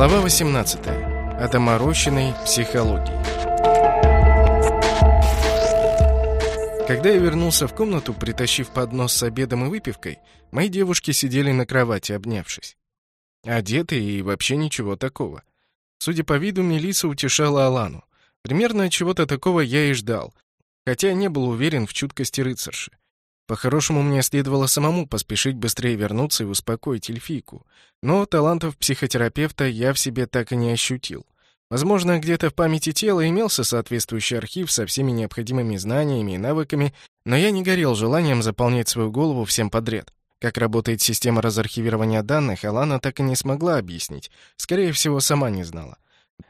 Глава 18. О доморощенной психологии. Когда я вернулся в комнату, притащив поднос с обедом и выпивкой, мои девушки сидели на кровати, обнявшись. Одетые и вообще ничего такого. Судя по виду, Мелиса утешала Алану. Примерно чего-то такого я и ждал, хотя не был уверен в чуткости рыцарши. По-хорошему, мне следовало самому поспешить быстрее вернуться и успокоить эльфийку. Но талантов психотерапевта я в себе так и не ощутил. Возможно, где-то в памяти тела имелся соответствующий архив со всеми необходимыми знаниями и навыками, но я не горел желанием заполнять свою голову всем подряд. Как работает система разархивирования данных, Алана так и не смогла объяснить. Скорее всего, сама не знала.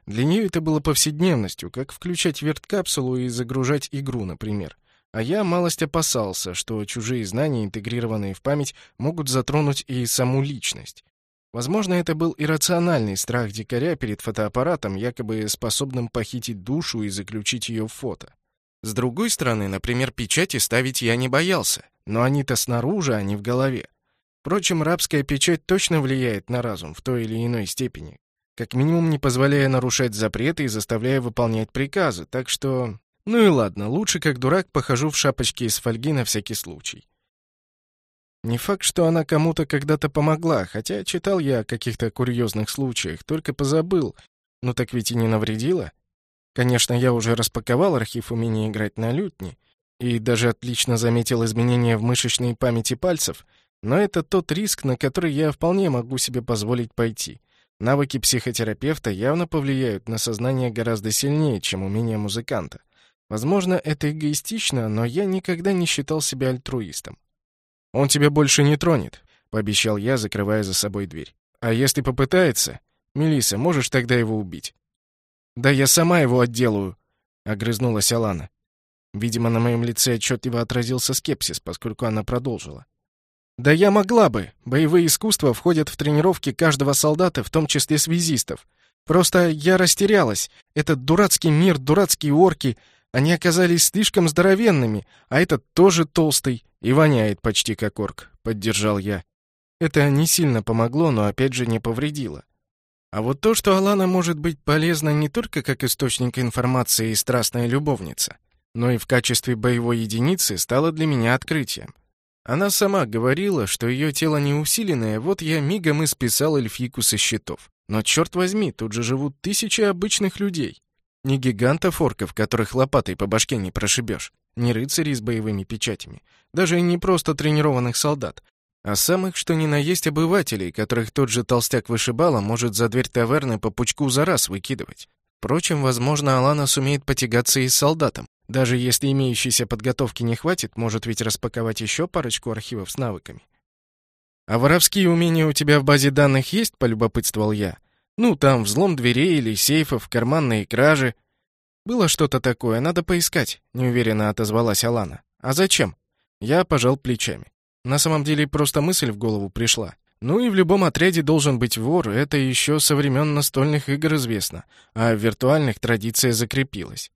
Для нее это было повседневностью, как включать верткапсулу и загружать игру, например. А я малость опасался, что чужие знания, интегрированные в память, могут затронуть и саму личность. Возможно, это был иррациональный страх дикаря перед фотоаппаратом, якобы способным похитить душу и заключить ее в фото. С другой стороны, например, печати ставить я не боялся, но они-то снаружи, а не в голове. Впрочем, рабская печать точно влияет на разум в той или иной степени, как минимум не позволяя нарушать запреты и заставляя выполнять приказы, так что ну и ладно, лучше как дурак похожу в шапочке из фольги на всякий случай. Не факт, что она кому-то когда-то помогла, хотя читал я о каких-то курьезных случаях, только позабыл. Ну так ведь и не навредила. Конечно, я уже распаковал архив умения играть на лютне и даже отлично заметил изменения в мышечной памяти пальцев, но это тот риск, на который я вполне могу себе позволить пойти. Навыки психотерапевта явно повлияют на сознание гораздо сильнее, чем умения музыканта. Возможно, это эгоистично, но я никогда не считал себя альтруистом. «Он тебя больше не тронет», — пообещал я, закрывая за собой дверь. «А если попытается, Мелиса, можешь тогда его убить?» «Да я сама его отделаю», — огрызнулась Алана. Видимо, на моем лице отчетливо отразился скепсис, поскольку она продолжила. «Да я могла бы. Боевые искусства входят в тренировки каждого солдата, в том числе связистов. Просто я растерялась. Этот дурацкий мир, дурацкие орки, они оказались слишком здоровенными, а этот тоже толстый и воняет почти как орк», — поддержал я. Это не сильно помогло, но опять же не повредило. А вот то, что Алана может быть полезна не только как источник информации и страстная любовница, но и в качестве боевой единицы, стало для меня открытием. Она сама говорила, что ее тело не усиленное, вот я мигом и списал эльфийку со счетов. Но черт возьми, тут же живут тысячи обычных людей. Не гигантов-орков, которых лопатой по башке не прошибешь, не рыцарей с боевыми печатями, даже и не просто тренированных солдат, а самых, что ни на есть обывателей, которых тот же толстяк-вышибала может за дверь таверны по пучку за раз выкидывать. Впрочем, возможно, Алана сумеет потягаться и с солдатом. Даже если имеющейся подготовки не хватит, может ведь распаковать еще парочку архивов с навыками. «А воровские умения у тебя в базе данных есть?» — полюбопытствовал я. Ну, там взлом дверей или сейфов, карманные кражи. Было что-то такое, надо поискать, неуверенно отозвалась Алана. А зачем? Я пожал плечами. На самом деле просто мысль в голову пришла. Ну и в любом отряде должен быть вор, это еще со времен настольных игр известно, а в виртуальных традиция закрепилась.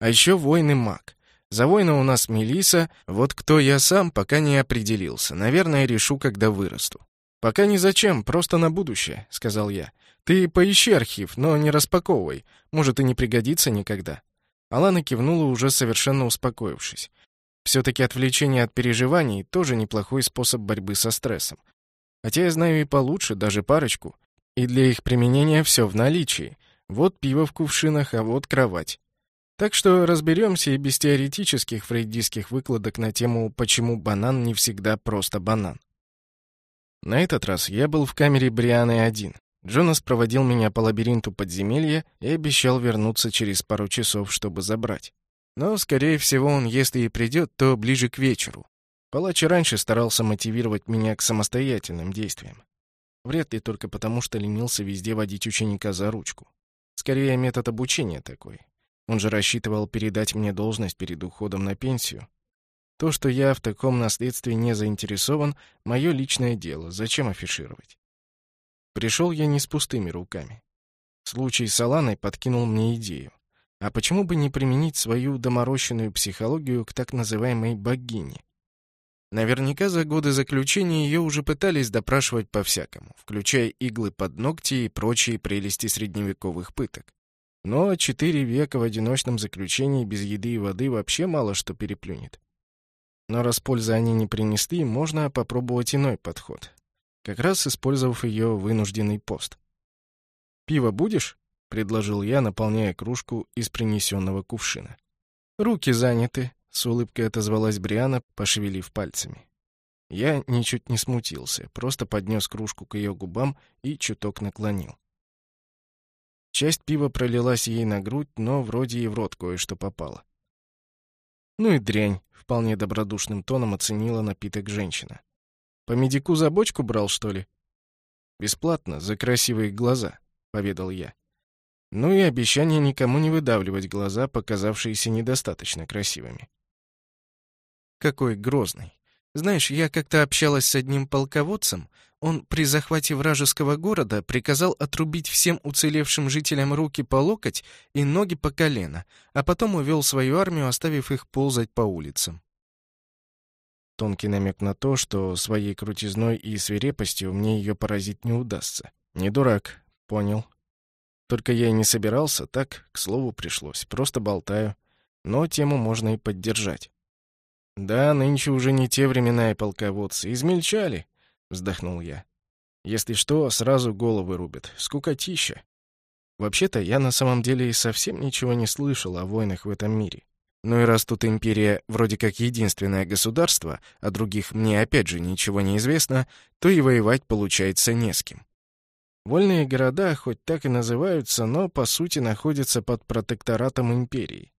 А еще воин и маг. За воина у нас Мелиса, вот кто я сам, пока не определился. Наверное, решу, когда вырасту. «Пока ни зачем, просто на будущее», — сказал я. «Ты поищи архив, но не распаковывай. Может, и не пригодится никогда». Алана кивнула, уже совершенно успокоившись. Все-таки отвлечение от переживаний — тоже неплохой способ борьбы со стрессом. Хотя я знаю и получше, даже парочку. И для их применения все в наличии. Вот пиво в кувшинах, а вот кровать. Так что разберемся и без теоретических фрейдистских выкладок на тему «почему банан не всегда просто банан». На этот раз я был в камере Брианы один. Джонас проводил меня по лабиринту подземелья и обещал вернуться через пару часов, чтобы забрать. Но, скорее всего, он, если и придет, то ближе к вечеру. Палач раньше старался мотивировать меня к самостоятельным действиям. Вряд ли только потому, что ленился везде водить ученика за ручку. Скорее, метод обучения такой. Он же рассчитывал передать мне должность перед уходом на пенсию, то, что я в таком наследстве не заинтересован, мое личное дело. Зачем афишировать? Пришел я не с пустыми руками. Случай с Аланой подкинул мне идею. А почему бы не применить свою доморощенную психологию к так называемой богине? Наверняка за годы заключения ее уже пытались допрашивать по-всякому, включая иглы под ногти и прочие прелести средневековых пыток. Но четыре века в одиночном заключении без еды и воды вообще мало что переплюнет. Но раз пользы они не принесли, можно попробовать иной подход. Как раз использовав ее вынужденный пост. «Пиво будешь?» — предложил я, наполняя кружку из принесенного кувшина. «Руки заняты», — с улыбкой отозвалась Бриана, пошевелив пальцами. Я ничуть не смутился, просто поднес кружку к ее губам и чуток наклонил. Часть пива пролилась ей на грудь, но вроде и в рот кое-что попало. «Ну и дрянь», — вполне добродушным тоном оценила напиток женщина. «По медику за бочку брал, что ли?» «Бесплатно, за красивые глаза», — поведал я. Ну и обещание никому не выдавливать глаза, показавшиеся недостаточно красивыми. Какой грозный. Знаешь, я как-то общалась с одним полководцем. Он при захвате вражеского города приказал отрубить всем уцелевшим жителям руки по локоть и ноги по колено, а потом увел свою армию, оставив их ползать по улицам. Тонкий намек на то, что своей крутизной и свирепостью мне ее поразить не удастся. Не дурак, понял. Только я и не собирался, так, к слову, пришлось. Просто болтаю. Но тему можно и поддержать. «Да, нынче уже не те времена и полководцы. Измельчали», — вздохнул я. «Если что, сразу головы рубят. Скукотища». Вообще-то, я на самом деле и совсем ничего не слышал о войнах в этом мире. Ну и раз тут империя вроде как единственное государство, а других мне опять же ничего не известно, то и воевать получается не с кем. Вольные города хоть так и называются, но по сути находятся под протекторатом империи.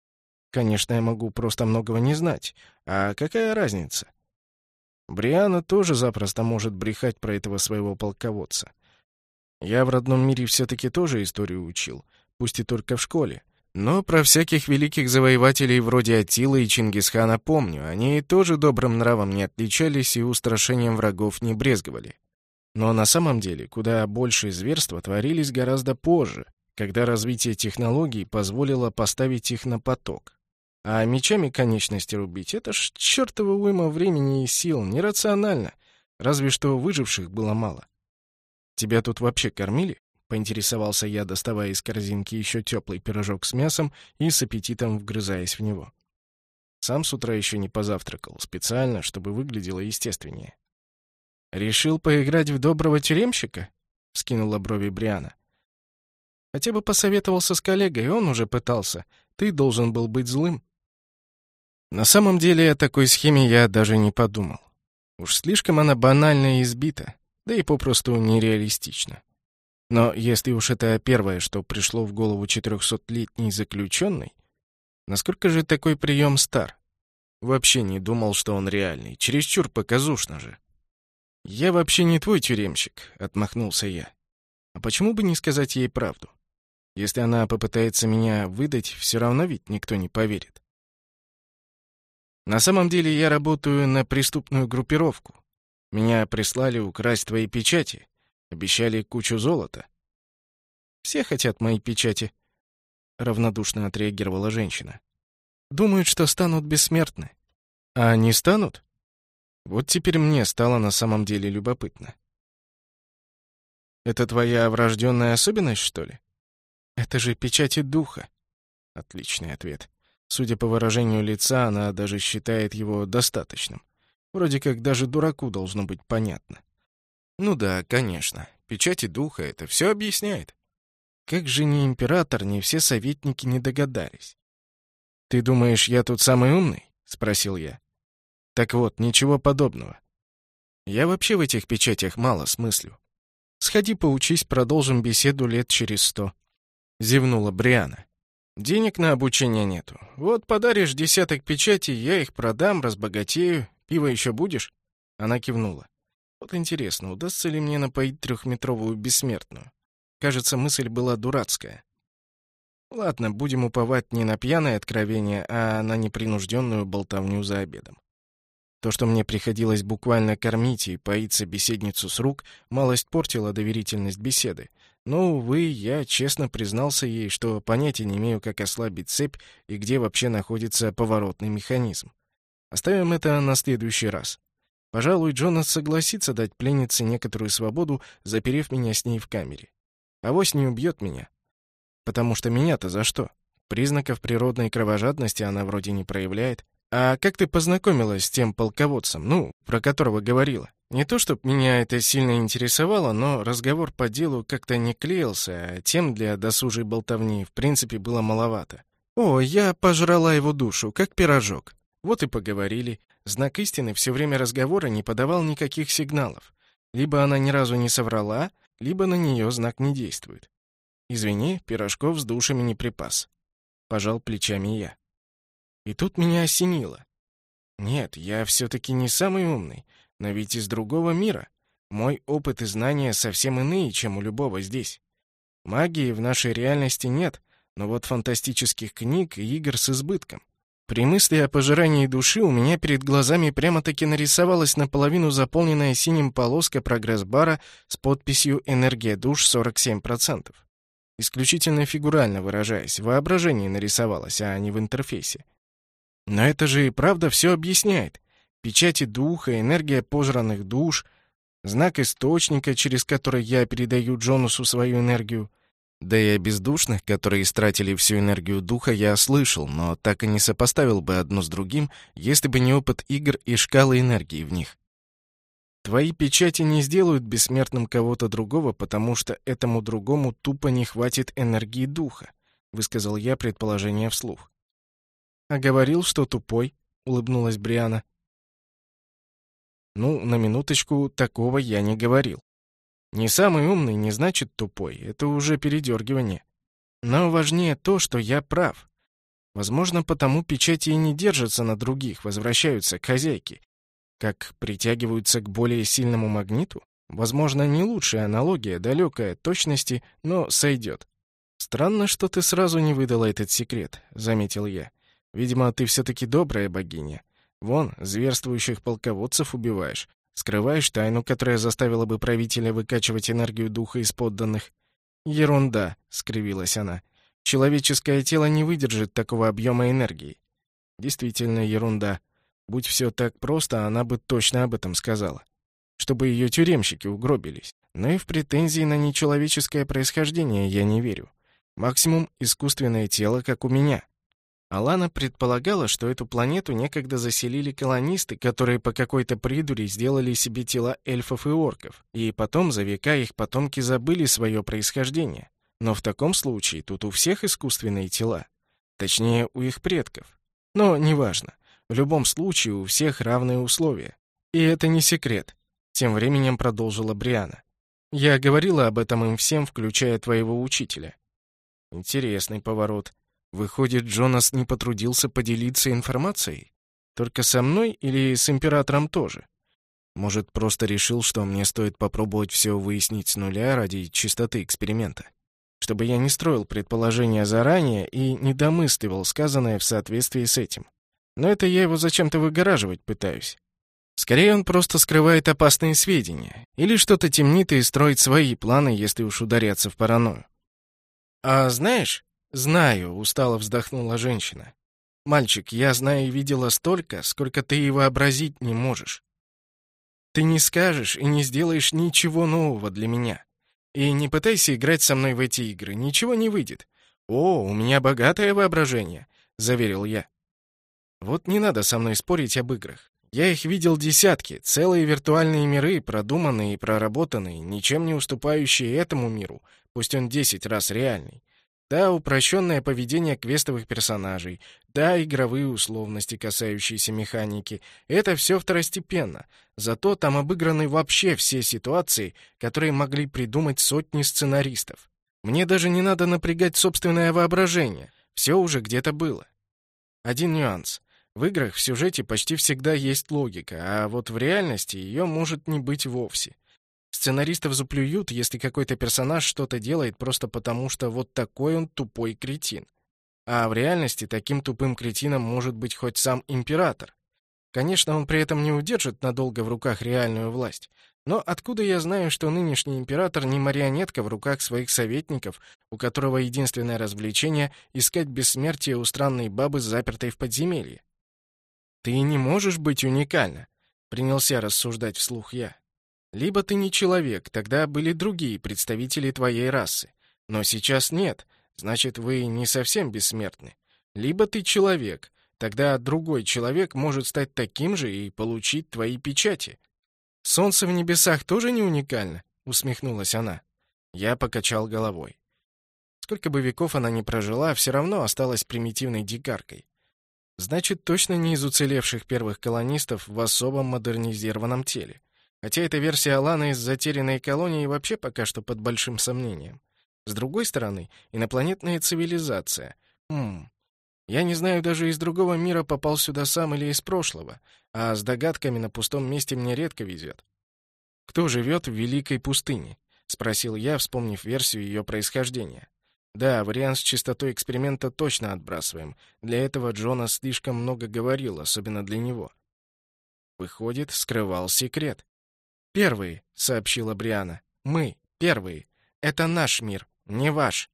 Конечно, я могу просто многого не знать. А какая разница? Бриана тоже запросто может брехать про этого своего полководца. Я в родном мире все-таки тоже историю учил, пусть и только в школе. Но про всяких великих завоевателей вроде Атилы и Чингисхана помню. Они тоже добрым нравом не отличались и устрашением врагов не брезговали. Но на самом деле куда большие зверства творились гораздо позже, когда развитие технологий позволило поставить их на поток. А мечами конечности рубить — это ж чертова уйма времени и сил, нерационально. Разве что выживших было мало. «Тебя тут вообще кормили?» — поинтересовался я, доставая из корзинки еще теплый пирожок с мясом и с аппетитом вгрызаясь в него. Сам с утра еще не позавтракал, специально, чтобы выглядело естественнее. «Решил поиграть в доброго тюремщика?» — скинула брови Бриана. «Хотя бы посоветовался с коллегой, он уже пытался. Ты должен был быть злым». На самом деле о такой схеме я даже не подумал. Уж слишком она банальна и избита, да и попросту нереалистична. Но если уж это первое, что пришло в голову четырехсотлетней заключенной, насколько же такой прием стар? Вообще не думал, что он реальный, чересчур показушно же. «Я вообще не твой тюремщик», — отмахнулся я. «А почему бы не сказать ей правду? Если она попытается меня выдать, все равно ведь никто не поверит. На самом деле я работаю на преступную группировку. Меня прислали украсть твои печати. Обещали кучу золота. Все хотят мои печати, — равнодушно отреагировала женщина. Думают, что станут бессмертны. А они станут? Вот теперь мне стало на самом деле любопытно. Это твоя врожденная особенность, что ли? Это же печати духа. Отличный ответ. Судя по выражению лица, она даже считает его достаточным. Вроде как даже дураку должно быть понятно. Ну да, конечно. Печати духа — это все объясняет. Как же ни император, ни все советники не догадались. «Ты думаешь, я тут самый умный?» — спросил я. «Так вот, ничего подобного. Я вообще в этих печатях мало смыслю. Сходи поучись, продолжим беседу лет через сто». Зевнула Бриана. Денег на обучение нету. Вот подаришь десяток печатей, я их продам, разбогатею. Пиво еще будешь?» Она кивнула. «Вот интересно, удастся ли мне напоить трехметровую бессмертную? Кажется, мысль была дурацкая. Ладно, будем уповать не на пьяное откровение, а на непринужденную болтовню за обедом. То, что мне приходилось буквально кормить и поить собеседницу с рук, малость портило доверительность беседы. Но, увы, я честно признался ей, что понятия не имею, как ослабить цепь и где вообще находится поворотный механизм. Оставим это на следующий раз. Пожалуй, Джонас согласится дать пленнице некоторую свободу, заперев меня с ней в камере. Авось не убьет меня. Потому что меня-то за что? Признаков природной кровожадности она вроде не проявляет. А как ты познакомилась с тем полководцем, ну, про которого говорила? Не то, чтобы меня это сильно интересовало, но разговор по делу как-то не клеился, а тем для досужей болтовни в принципе было маловато. О, я пожрала его душу, как пирожок. Вот и поговорили. Знак истины все время разговора не подавал никаких сигналов. Либо она ни разу не соврала, либо на нее знак не действует. Извини, пирожков с душами не припас. Пожал плечами я. И тут меня осенило. Нет, я все-таки не самый умный, но ведь из другого мира. Мой опыт и знания совсем иные, чем у любого здесь. Магии в нашей реальности нет, но вот фантастических книг и игр с избытком. При мысли о пожирании души у меня перед глазами прямо-таки нарисовалась наполовину заполненная синим полоска прогресс-бара с подписью «Энергия душ 47%». Исключительно фигурально выражаясь, воображение нарисовалось, а не в интерфейсе. Но это же и правда все объясняет. Печати духа, энергия пожранных душ, знак источника, через который я передаю Джонусу свою энергию, да и о бездушных, которые истратили всю энергию духа, я слышал, но так и не сопоставил бы одно с другим, если бы не опыт игр и шкалы энергии в них. Твои печати не сделают бессмертным кого-то другого, потому что этому другому тупо не хватит энергии духа, высказал я предположение вслух. А говорил, что тупой, улыбнулась Бриана. Ну, на минуточку, такого я не говорил. Не самый умный не значит тупой, это уже передергивание. Но важнее то, что я прав. Возможно, потому печати и не держатся на других, возвращаются к хозяйке. Как притягиваются к более сильному магниту? Возможно, не лучшая аналогия, далекая от точности, но сойдет. «Странно, что ты сразу не выдала этот секрет», — заметил я. «Видимо, ты все-таки добрая богиня. Вон, зверствующих полководцев убиваешь, Скрываешь тайну, которая заставила бы правителя выкачивать энергию духа из подданных? Ерунда, скривилась она. Человеческое тело не выдержит такого объема энергии. Действительно ерунда. Будь все так просто, она бы точно об этом сказала. Чтобы ее тюремщики угробились. Но и в претензии на нечеловеческое происхождение я не верю. Максимум искусственное тело, как у меня. Алана предполагала, что эту планету некогда заселили колонисты, которые по какой-то придури сделали себе тела эльфов и орков, и потом за века их потомки забыли свое происхождение. Но в таком случае тут у всех искусственные тела. Точнее, у их предков. Но неважно. В любом случае у всех равные условия. И это не секрет. Тем временем продолжила Бриана. Я говорила об этом им всем, включая твоего учителя. Интересный поворот. Выходит, Джонас не потрудился поделиться информацией? Только со мной или с императором тоже? Может, просто решил, что мне стоит попробовать все выяснить с нуля ради чистоты эксперимента? Чтобы я не строил предположения заранее и не домысливал сказанное в соответствии с этим. Но это я его зачем-то выгораживать пытаюсь. Скорее, он просто скрывает опасные сведения. Или что-то темнит и строит свои планы, если уж ударяться в паранойю. А знаешь, «Знаю», — устало вздохнула женщина. «Мальчик, я знаю и видела столько, сколько ты и вообразить не можешь. Ты не скажешь и не сделаешь ничего нового для меня. И не пытайся играть со мной в эти игры, ничего не выйдет. О, у меня богатое воображение», — заверил я. «Вот не надо со мной спорить об играх. Я их видел десятки, целые виртуальные миры, продуманные и проработанные, ничем не уступающие этому миру, пусть он десять раз реальный. Да, упрощенное поведение квестовых персонажей, да, игровые условности, касающиеся механики. Это все второстепенно. Зато там обыграны вообще все ситуации, которые могли придумать сотни сценаристов. Мне даже не надо напрягать собственное воображение. Все уже где-то было. Один нюанс. В играх в сюжете почти всегда есть логика, а вот в реальности ее может не быть вовсе. Сценаристов заплюют, если какой-то персонаж что-то делает просто потому, что вот такой он тупой кретин. А в реальности таким тупым кретином может быть хоть сам император. Конечно, он при этом не удержит надолго в руках реальную власть. Но откуда я знаю, что нынешний император не марионетка в руках своих советников, у которого единственное развлечение — искать бессмертие у странной бабы, запертой в подземелье? Ты не можешь быть уникальна. принялся рассуждать вслух я. Либо ты не человек, тогда были другие представители твоей расы. Но сейчас нет, значит, вы не совсем бессмертны. Либо ты человек, тогда другой человек может стать таким же и получить твои печати. Солнце в небесах тоже не уникально, усмехнулась она. Я покачал головой. Сколько бы веков она ни прожила, все равно осталась примитивной дикаркой. Значит, точно не из уцелевших первых колонистов в особом модернизированном теле. Хотя эта версия Алана из затерянной колонии вообще пока что под большим сомнением. С другой стороны, инопланетная цивилизация. Хм. Я не знаю, даже из другого мира попал сюда сам или из прошлого, а с догадками на пустом месте мне редко везет. Кто живет в Великой пустыне? спросил я, вспомнив версию ее происхождения. Да, вариант с частотой эксперимента точно отбрасываем. Для этого Джона слишком много говорил, особенно для него. Выходит, скрывал секрет. «Первые», — сообщила Бриана. «Мы, первые. Это наш мир, не ваш».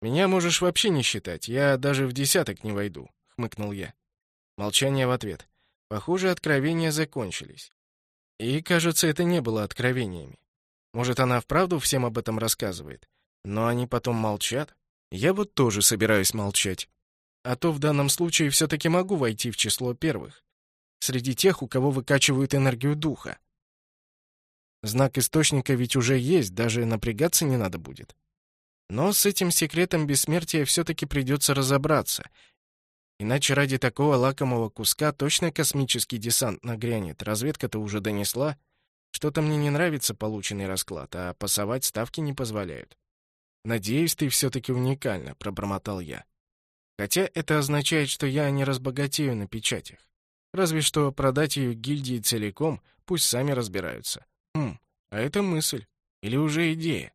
«Меня можешь вообще не считать, я даже в десяток не войду», — хмыкнул я. Молчание в ответ. Похоже, откровения закончились. И, кажется, это не было откровениями. Может, она вправду всем об этом рассказывает? Но они потом молчат. Я вот тоже собираюсь молчать. А то в данном случае все-таки могу войти в число первых. Среди тех, у кого выкачивают энергию духа. Знак источника ведь уже есть, даже напрягаться не надо будет. Но с этим секретом бессмертия все-таки придется разобраться. Иначе ради такого лакомого куска точно космический десант нагрянет. Разведка-то уже донесла. Что-то мне не нравится полученный расклад, а пасовать ставки не позволяют. «Надеюсь, ты все-таки уникальна», — пробормотал я. Хотя это означает, что я не разбогатею на печатях. Разве что продать ее гильдии целиком, пусть сами разбираются. Хм, а это мысль. Или уже идея.